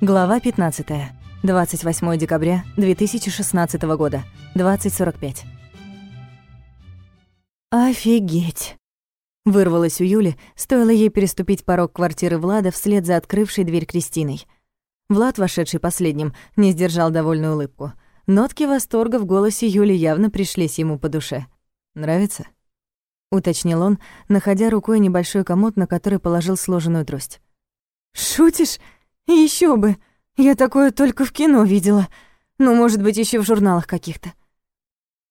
Глава 15. 28 декабря 2016 года. 20.45. «Офигеть!» Вырвалась у Юли, стоило ей переступить порог квартиры Влада вслед за открывшей дверь Кристиной. Влад, вошедший последним, не сдержал довольную улыбку. Нотки восторга в голосе Юли явно пришлись ему по душе. «Нравится?» — уточнил он, находя рукой небольшой комод, на который положил сложенную трость. «Шутишь? Еще бы! Я такое только в кино видела. Ну, может быть, еще в журналах каких-то».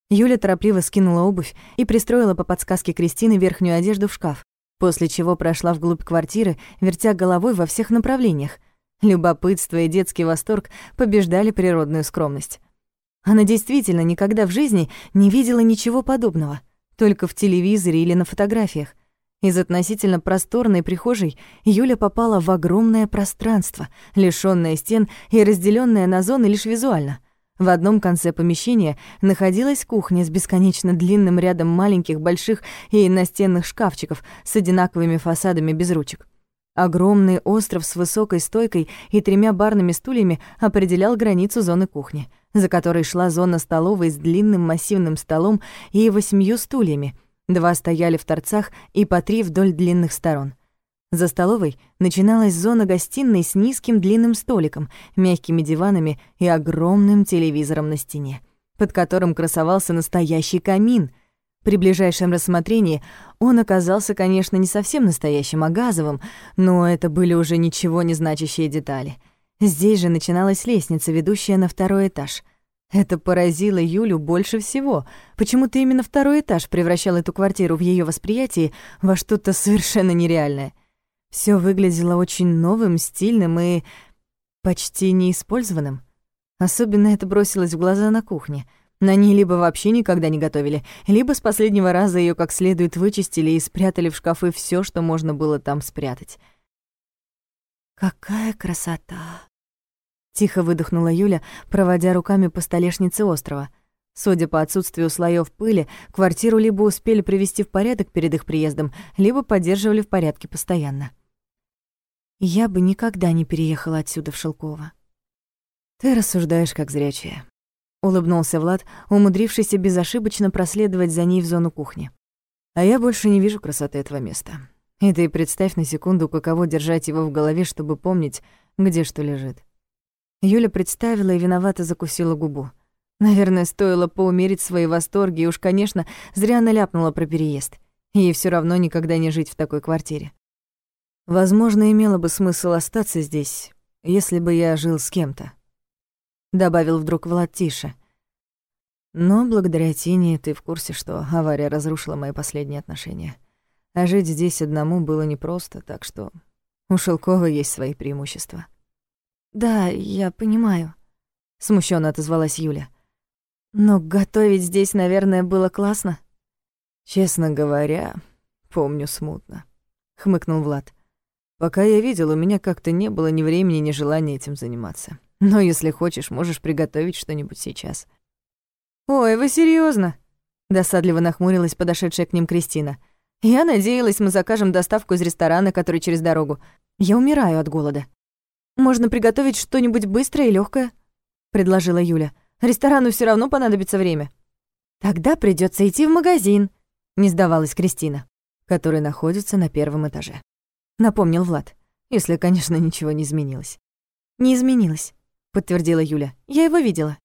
Юля торопливо скинула обувь и пристроила по подсказке Кристины верхнюю одежду в шкаф, после чего прошла вглубь квартиры, вертя головой во всех направлениях. Любопытство и детский восторг побеждали природную скромность. Она действительно никогда в жизни не видела ничего подобного, только в телевизоре или на фотографиях. Из относительно просторной прихожей Юля попала в огромное пространство, лишённое стен и разделённое на зоны лишь визуально. В одном конце помещения находилась кухня с бесконечно длинным рядом маленьких, больших и настенных шкафчиков с одинаковыми фасадами без ручек. Огромный остров с высокой стойкой и тремя барными стульями определял границу зоны кухни, за которой шла зона столовой с длинным массивным столом и восьмью стульями. Два стояли в торцах и по три вдоль длинных сторон. За столовой начиналась зона гостиной с низким длинным столиком, мягкими диванами и огромным телевизором на стене, под которым красовался настоящий камин. При ближайшем рассмотрении он оказался, конечно, не совсем настоящим, а газовым, но это были уже ничего не значащие детали. Здесь же начиналась лестница, ведущая на второй этаж. Это поразило Юлю больше всего. Почему-то именно второй этаж превращал эту квартиру в ее восприятии во что-то совершенно нереальное — все выглядело очень новым, стильным и почти неиспользованным. Особенно это бросилось в глаза на кухне. На ней либо вообще никогда не готовили, либо с последнего раза ее как следует вычистили и спрятали в шкафы все, что можно было там спрятать. «Какая красота!» Тихо выдохнула Юля, проводя руками по столешнице острова. Судя по отсутствию слоев пыли, квартиру либо успели привести в порядок перед их приездом, либо поддерживали в порядке постоянно. Я бы никогда не переехала отсюда в Шелково. Ты рассуждаешь как зрячая. Улыбнулся Влад, умудрившийся безошибочно проследовать за ней в зону кухни. А я больше не вижу красоты этого места. И ты представь на секунду, каково держать его в голове, чтобы помнить, где что лежит. Юля представила и виновато закусила губу. Наверное, стоило поумерить свои восторги, и уж, конечно, зря она ляпнула про переезд. Ей все равно никогда не жить в такой квартире. Возможно, имело бы смысл остаться здесь, если бы я жил с кем-то. Добавил вдруг Влад тише. Но благодаря Тине ты в курсе, что авария разрушила мои последние отношения. А жить здесь одному было непросто, так что у Шелкова есть свои преимущества. «Да, я понимаю», — смущенно отозвалась Юля. «Но готовить здесь, наверное, было классно». «Честно говоря, помню смутно», — хмыкнул Влад. Пока я видел, у меня как-то не было ни времени, ни желания этим заниматься. Но если хочешь, можешь приготовить что-нибудь сейчас. Ой, вы серьезно? Досадливо нахмурилась подошедшая к ним Кристина. Я надеялась, мы закажем доставку из ресторана, который через дорогу. Я умираю от голода. Можно приготовить что-нибудь быстрое и легкое, предложила Юля. Ресторану все равно понадобится время. Тогда придется идти в магазин, не сдавалась Кристина, который находится на первом этаже напомнил Влад. Если, конечно, ничего не изменилось. Не изменилось, подтвердила Юля. Я его видела.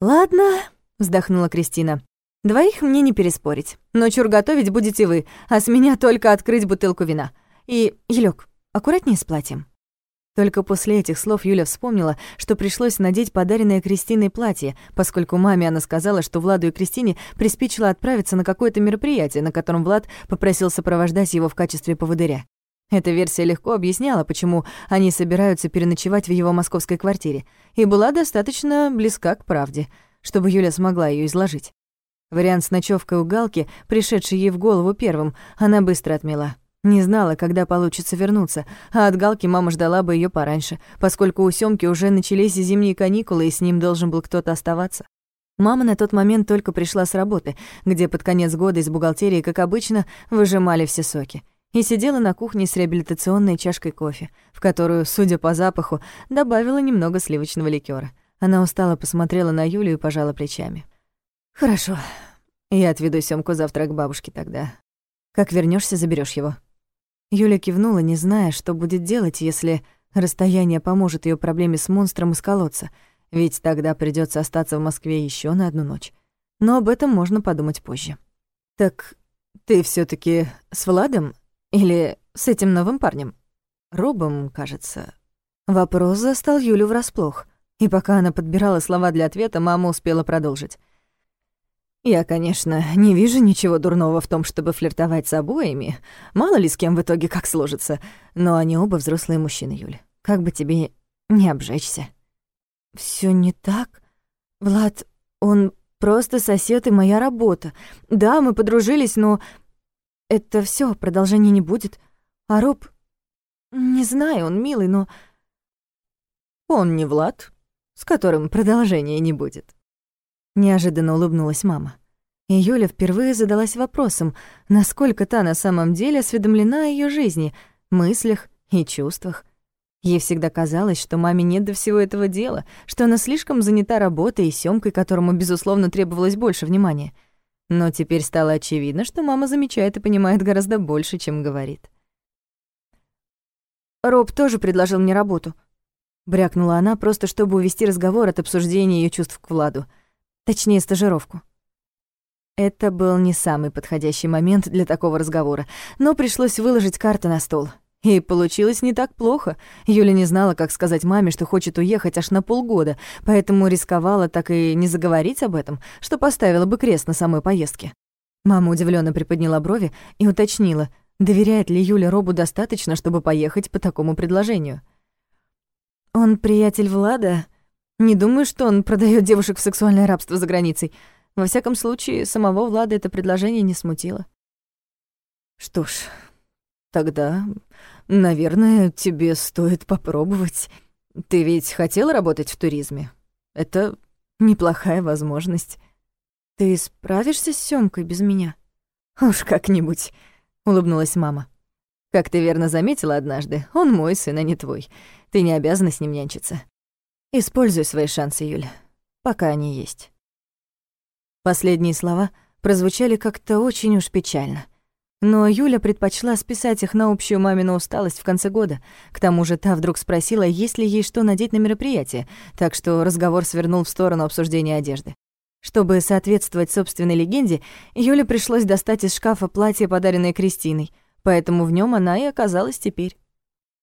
Ладно, вздохнула Кристина. Двоих мне не переспорить. Но чур готовить будете вы, а с меня только открыть бутылку вина. И, Елёк, аккуратнее с платьем. Только после этих слов Юля вспомнила, что пришлось надеть подаренное Кристиной платье, поскольку маме она сказала, что Владу и Кристине приспичило отправиться на какое-то мероприятие, на котором Влад попросил сопровождать его в качестве поводыря. Эта версия легко объясняла, почему они собираются переночевать в его московской квартире, и была достаточно близка к правде, чтобы Юля смогла ее изложить. Вариант с ночевкой у Галки, пришедший ей в голову первым, она быстро отмела. Не знала, когда получится вернуться, а от Галки мама ждала бы ее пораньше, поскольку у Сёмки уже начались зимние каникулы, и с ним должен был кто-то оставаться. Мама на тот момент только пришла с работы, где под конец года из бухгалтерии, как обычно, выжимали все соки. и сидела на кухне с реабилитационной чашкой кофе, в которую, судя по запаху, добавила немного сливочного ликера. Она устало посмотрела на Юлю и пожала плечами. «Хорошо. Я отведу Сёмку завтра к бабушке тогда. Как вернешься, заберешь его». Юля кивнула, не зная, что будет делать, если расстояние поможет ее проблеме с монстром из колодца, ведь тогда придется остаться в Москве еще на одну ночь. Но об этом можно подумать позже. «Так ты все таки с Владом или с этим новым парнем? Робом, кажется. Вопрос застал Юлю врасплох. И пока она подбирала слова для ответа, мама успела продолжить. «Я, конечно, не вижу ничего дурного в том, чтобы флиртовать с обоими. Мало ли с кем в итоге как сложится. Но они оба взрослые мужчины, Юля. Как бы тебе не обжечься». Все не так. Влад, он просто сосед и моя работа. Да, мы подружились, но это все, продолжения не будет. А Роб... Не знаю, он милый, но... Он не Влад, с которым продолжения не будет. Неожиданно улыбнулась мама. И Юля впервые задалась вопросом, насколько та на самом деле осведомлена о ее жизни, мыслях и чувствах. Ей всегда казалось, что маме нет до всего этого дела, что она слишком занята работой и съемкой, которому, безусловно, требовалось больше внимания — но теперь стало очевидно, что мама замечает и понимает гораздо больше, чем говорит. «Роб тоже предложил мне работу», — брякнула она, просто чтобы увести разговор от обсуждения ее чувств к Владу. Точнее, стажировку. Это был не самый подходящий момент для такого разговора, но пришлось выложить карты на стол — и получилось не так плохо. Юля не знала, как сказать маме, что хочет уехать аж на полгода, поэтому рисковала так и не заговорить об этом, что поставила бы крест на самой поездке. Мама удивленно приподняла брови и уточнила, доверяет ли Юля Робу достаточно, чтобы поехать по такому предложению. «Он приятель Влада? Не думаю, что он продает девушек в сексуальное рабство за границей. Во всяком случае, самого Влада это предложение не смутило». «Что ж, Тогда, наверное, тебе стоит попробовать. Ты ведь хотел работать в туризме? Это неплохая возможность. Ты справишься с Сёмкой без меня? Уж как-нибудь, улыбнулась мама. Как ты верно заметила однажды, он мой сын, а не твой. Ты не обязана с ним нянчиться. Используй свои шансы, Юля, пока они есть. Последние слова прозвучали как-то очень уж печально. Но Юля предпочла списать их на общую мамину усталость в конце года. К тому же та вдруг спросила, есть ли ей что надеть на мероприятие, так что разговор свернул в сторону обсуждения одежды. Чтобы соответствовать собственной легенде, Юле пришлось достать из шкафа платье, подаренное Кристиной, поэтому в нем она и оказалась теперь.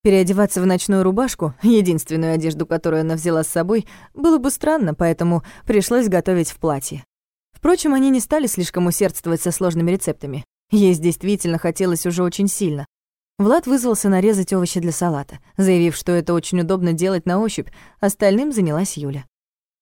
Переодеваться в ночную рубашку, единственную одежду, которую она взяла с собой, было бы странно, поэтому пришлось готовить в платье. Впрочем, они не стали слишком усердствовать со сложными рецептами. Есть действительно хотелось уже очень сильно. Влад вызвался нарезать овощи для салата, заявив, что это очень удобно делать на ощупь, остальным занялась Юля.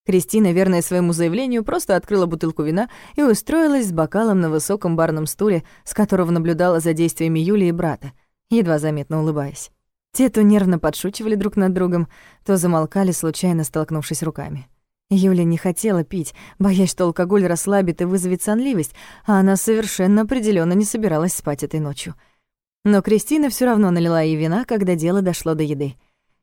Кристина, верная своему заявлению, просто открыла бутылку вина и устроилась с бокалом на высоком барном стуле, с которого наблюдала за действиями Юли и брата, едва заметно улыбаясь. Те то нервно подшучивали друг над другом, то замолкали, случайно столкнувшись руками. Юля не хотела пить, боясь, что алкоголь расслабит и вызовет сонливость, а она совершенно определенно не собиралась спать этой ночью. Но Кристина все равно налила ей вина, когда дело дошло до еды.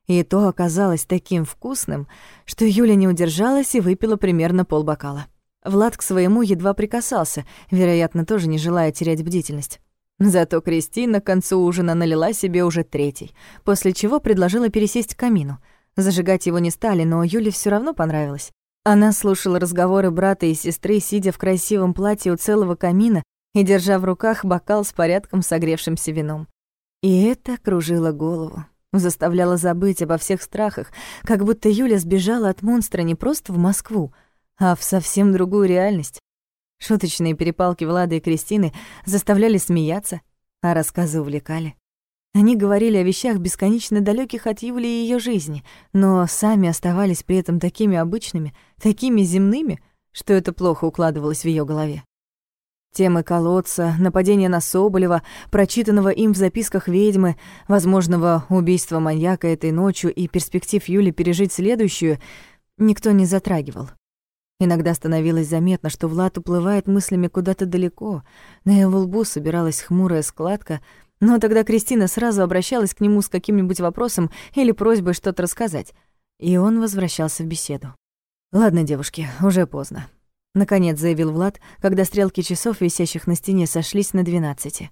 И то оказалось таким вкусным, что Юля не удержалась и выпила примерно полбокала. Влад к своему едва прикасался, вероятно, тоже не желая терять бдительность. Зато Кристина к концу ужина налила себе уже третий, после чего предложила пересесть к камину — Зажигать его не стали, но Юле все равно понравилось. Она слушала разговоры брата и сестры, сидя в красивом платье у целого камина и держа в руках бокал с порядком согревшимся вином. И это кружило голову, заставляло забыть обо всех страхах, как будто Юля сбежала от монстра не просто в Москву, а в совсем другую реальность. Шуточные перепалки Влада и Кристины заставляли смеяться, а рассказы увлекали. Они говорили о вещах бесконечно далеких от Юли и ее жизни, но сами оставались при этом такими обычными, такими земными, что это плохо укладывалось в ее голове. Темы колодца, нападения на Соболева, прочитанного им в записках ведьмы, возможного убийства маньяка этой ночью и перспектив Юли пережить следующую, никто не затрагивал. Иногда становилось заметно, что Влад уплывает мыслями куда-то далеко, на его лбу собиралась хмурая складка — Но тогда Кристина сразу обращалась к нему с каким-нибудь вопросом или просьбой что-то рассказать, и он возвращался в беседу. «Ладно, девушки, уже поздно», — наконец заявил Влад, когда стрелки часов, висящих на стене, сошлись на двенадцати.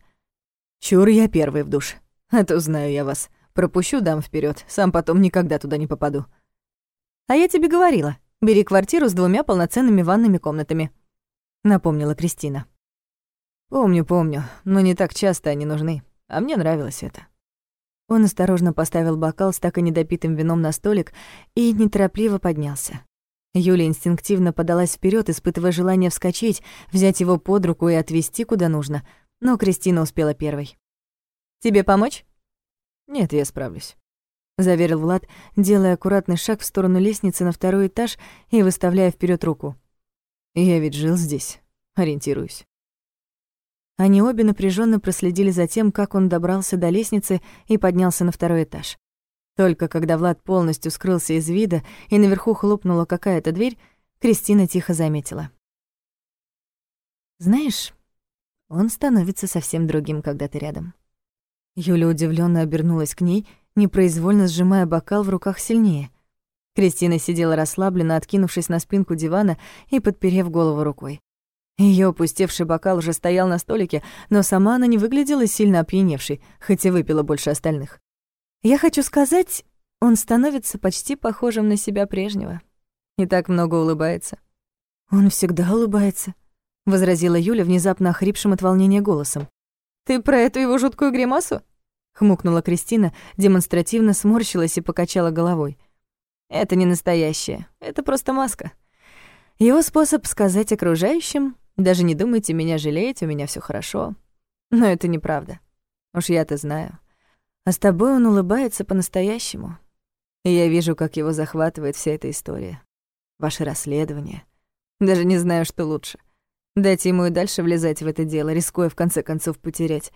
«Чур я первый в душ, а то знаю я вас. Пропущу дам вперед, сам потом никогда туда не попаду». «А я тебе говорила, бери квартиру с двумя полноценными ванными комнатами», — напомнила Кристина. «Помню, помню, но не так часто они нужны, а мне нравилось это». Он осторожно поставил бокал с так и недопитым вином на столик и неторопливо поднялся. Юля инстинктивно подалась вперед, испытывая желание вскочить, взять его под руку и отвезти куда нужно, но Кристина успела первой. «Тебе помочь?» «Нет, я справлюсь», — заверил Влад, делая аккуратный шаг в сторону лестницы на второй этаж и выставляя вперед руку. «Я ведь жил здесь, ориентируюсь». Они обе напряженно проследили за тем, как он добрался до лестницы и поднялся на второй этаж. Только когда Влад полностью скрылся из вида и наверху хлопнула какая-то дверь, Кристина тихо заметила. «Знаешь, он становится совсем другим, когда ты рядом». Юля удивленно обернулась к ней, непроизвольно сжимая бокал в руках сильнее. Кристина сидела расслабленно, откинувшись на спинку дивана и подперев голову рукой. Её опустевший бокал уже стоял на столике, но сама она не выглядела сильно опьяневшей, хоть и выпила больше остальных. Я хочу сказать, он становится почти похожим на себя прежнего. И так много улыбается. Он всегда улыбается, возразила Юля внезапно охрипшим от волнения голосом. Ты про эту его жуткую гримасу? Хмукнула Кристина, демонстративно сморщилась и покачала головой. Это не настоящее, это просто маска. Его способ сказать окружающим даже не думайте меня жалеть, у меня все хорошо. Но это неправда. Уж я-то знаю. А с тобой он улыбается по-настоящему. И я вижу, как его захватывает вся эта история. Ваше расследование. Даже не знаю, что лучше. Дать ему и дальше влезать в это дело, рискуя в конце концов потерять.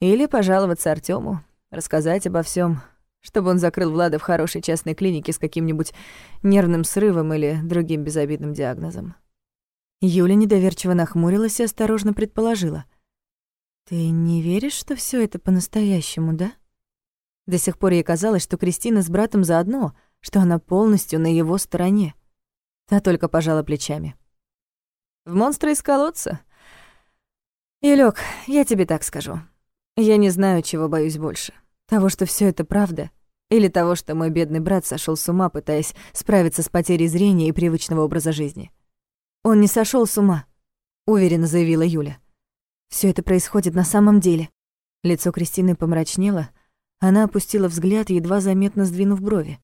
Или пожаловаться Артему, рассказать обо всем, чтобы он закрыл Влада в хорошей частной клинике с каким-нибудь нервным срывом или другим безобидным диагнозом. Юля недоверчиво нахмурилась и осторожно предположила. «Ты не веришь, что все это по-настоящему, да?» До сих пор ей казалось, что Кристина с братом заодно, что она полностью на его стороне. Та только пожала плечами. «В монстра из колодца?» «Юлёк, я тебе так скажу. Я не знаю, чего боюсь больше. Того, что все это правда, или того, что мой бедный брат сошел с ума, пытаясь справиться с потерей зрения и привычного образа жизни. Он не сошел с ума, уверенно заявила Юля. Все это происходит на самом деле. Лицо Кристины помрачнело, она опустила взгляд, едва заметно сдвинув брови.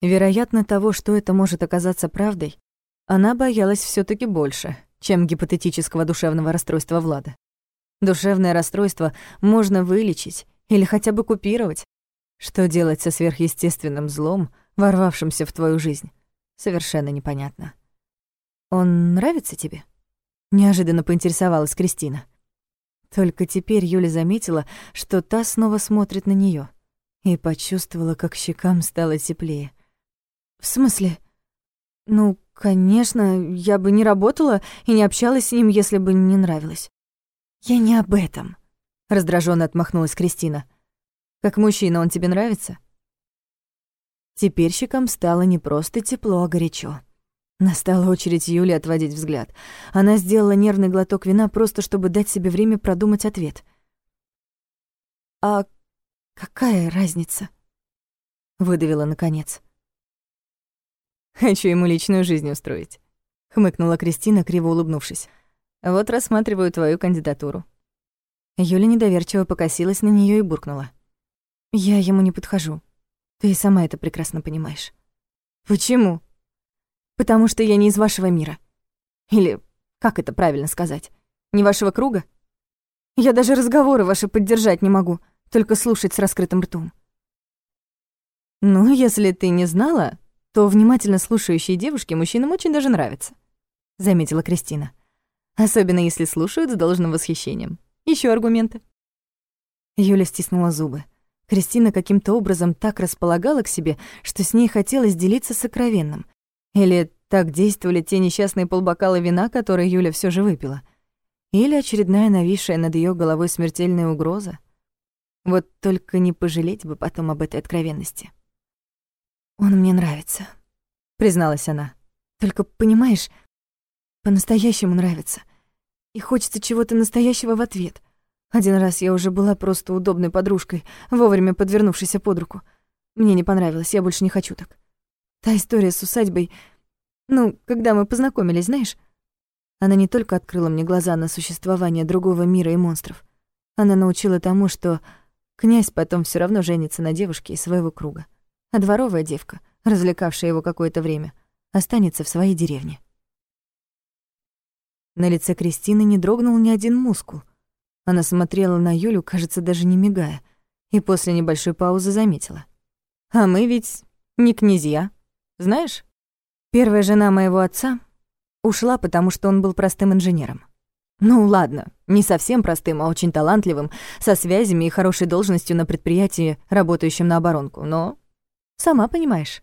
Вероятно, того, что это может оказаться правдой, она боялась все таки больше, чем гипотетического душевного расстройства Влада. Душевное расстройство можно вылечить или хотя бы купировать. Что делать со сверхъестественным злом, ворвавшимся в твою жизнь, совершенно непонятно. «Он нравится тебе?» — неожиданно поинтересовалась Кристина. Только теперь Юля заметила, что та снова смотрит на неё, и почувствовала, как щекам стало теплее. «В смысле? Ну, конечно, я бы не работала и не общалась с ним, если бы не нравилось». «Я не об этом», — раздражённо отмахнулась Кристина. «Как мужчина он тебе нравится?» Теперь щекам стало не просто тепло, а горячо. Настала очередь Юли отводить взгляд. Она сделала нервный глоток вина просто, чтобы дать себе время продумать ответ. «А какая разница?» — выдавила наконец. «Хочу ему личную жизнь устроить», — хмыкнула Кристина, криво улыбнувшись. «Вот рассматриваю твою кандидатуру». Юля недоверчиво покосилась на нее и буркнула. «Я ему не подхожу. Ты и сама это прекрасно понимаешь». «Почему?» потому что я не из вашего мира. Или, как это правильно сказать, не вашего круга? Я даже разговоры ваши поддержать не могу, только слушать с раскрытым ртом. Ну, если ты не знала, то внимательно слушающие девушки мужчинам очень даже нравятся, заметила Кристина. Особенно если слушают с должным восхищением. Еще аргументы. Юля стиснула зубы. Кристина каким-то образом так располагала к себе, что с ней хотелось делиться сокровенным, или так действовали те несчастные полбокала вина, которые Юля все же выпила? Или очередная нависшая над ее головой смертельная угроза? Вот только не пожалеть бы потом об этой откровенности. «Он мне нравится», — призналась она. «Только, понимаешь, по-настоящему нравится. И хочется чего-то настоящего в ответ. Один раз я уже была просто удобной подружкой, вовремя подвернувшейся под руку. Мне не понравилось, я больше не хочу так. Та история с усадьбой... Ну, когда мы познакомились, знаешь? Она не только открыла мне глаза на существование другого мира и монстров. Она научила тому, что князь потом все равно женится на девушке из своего круга. А дворовая девка, развлекавшая его какое-то время, останется в своей деревне. На лице Кристины не дрогнул ни один мускул. Она смотрела на Юлю, кажется, даже не мигая, и после небольшой паузы заметила. «А мы ведь не князья, знаешь? Первая жена моего отца ушла, потому что он был простым инженером. Ну ладно, не совсем простым, а очень талантливым, со связями и хорошей должностью на предприятии, работающем на оборонку, но... Сама понимаешь.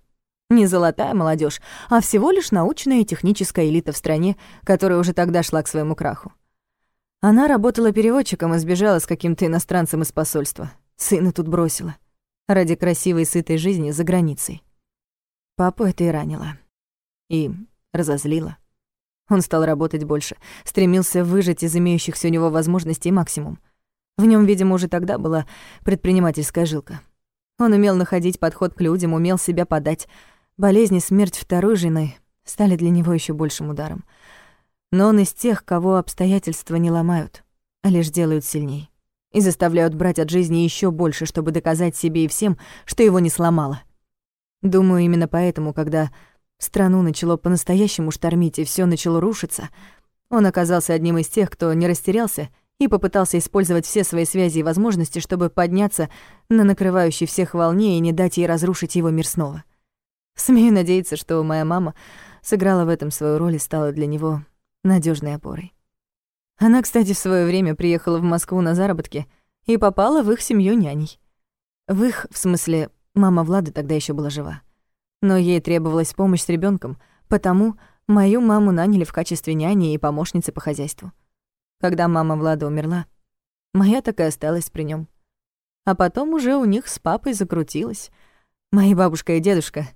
Не золотая молодежь, а всего лишь научная и техническая элита в стране, которая уже тогда шла к своему краху. Она работала переводчиком и сбежала с каким-то иностранцем из посольства. Сына тут бросила. Ради красивой сытой жизни за границей. Папу это и ранило. И разозлило. Он стал работать больше, стремился выжать из имеющихся у него возможностей максимум. В нем, видимо, уже тогда была предпринимательская жилка. Он умел находить подход к людям, умел себя подать, Болезнь и смерть второй жены стали для него еще большим ударом. Но он из тех, кого обстоятельства не ломают, а лишь делают сильней. И заставляют брать от жизни еще больше, чтобы доказать себе и всем, что его не сломало. Думаю, именно поэтому, когда страну начало по-настоящему штормить и все начало рушиться, он оказался одним из тех, кто не растерялся и попытался использовать все свои связи и возможности, чтобы подняться на накрывающей всех волне и не дать ей разрушить его мир снова. Смею надеяться, что моя мама сыграла в этом свою роль и стала для него надежной опорой. Она, кстати, в свое время приехала в Москву на заработки и попала в их семью няней. В их, в смысле, мама Влады тогда еще была жива. Но ей требовалась помощь с ребенком, потому мою маму наняли в качестве няни и помощницы по хозяйству. Когда мама Влада умерла, моя так и осталась при нем. А потом уже у них с папой закрутилось. Мои бабушка и дедушка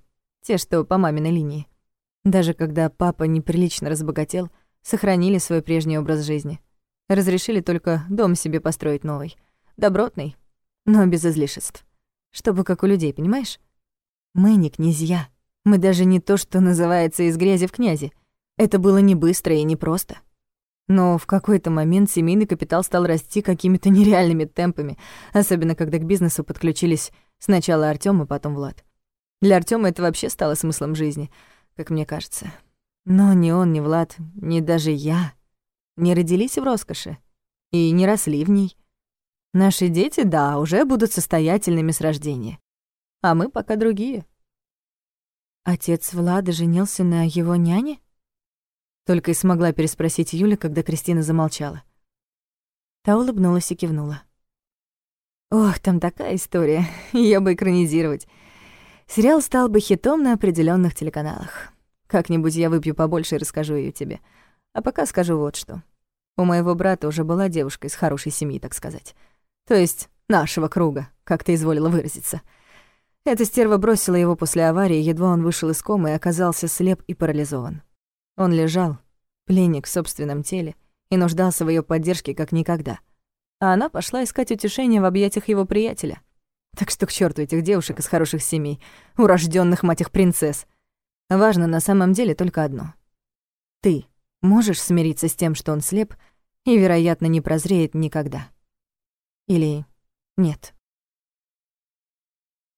те, что по маминой линии. Даже когда папа неприлично разбогател, сохранили свой прежний образ жизни. Разрешили только дом себе построить новый. Добротный, но без излишеств. Чтобы как у людей, понимаешь? Мы не князья. Мы даже не то, что называется из грязи в князи. Это было не быстро и не просто. Но в какой-то момент семейный капитал стал расти какими-то нереальными темпами, особенно когда к бизнесу подключились сначала Артём, а потом Влад. Для Артема это вообще стало смыслом жизни, как мне кажется. Но ни он, ни Влад, ни даже я не родились в роскоши и не росли в ней. Наши дети, да, уже будут состоятельными с рождения. А мы пока другие. Отец Влада женился на его няне? Только и смогла переспросить Юля, когда Кристина замолчала. Та улыбнулась и кивнула. Ох, там такая история, её бы экранизировать. Сериал стал бы хитом на определенных телеканалах. Как-нибудь я выпью побольше и расскажу ее тебе. А пока скажу вот что. У моего брата уже была девушка из хорошей семьи, так сказать. То есть нашего круга, как ты изволила выразиться. Эта стерва бросила его после аварии, едва он вышел из комы и оказался слеп и парализован. Он лежал, пленник в собственном теле, и нуждался в ее поддержке как никогда. А она пошла искать утешение в объятиях его приятеля — так что к черту этих девушек из хороших семей, урожденных мать их принцесс. Важно на самом деле только одно. Ты можешь смириться с тем, что он слеп и, вероятно, не прозреет никогда? Или нет?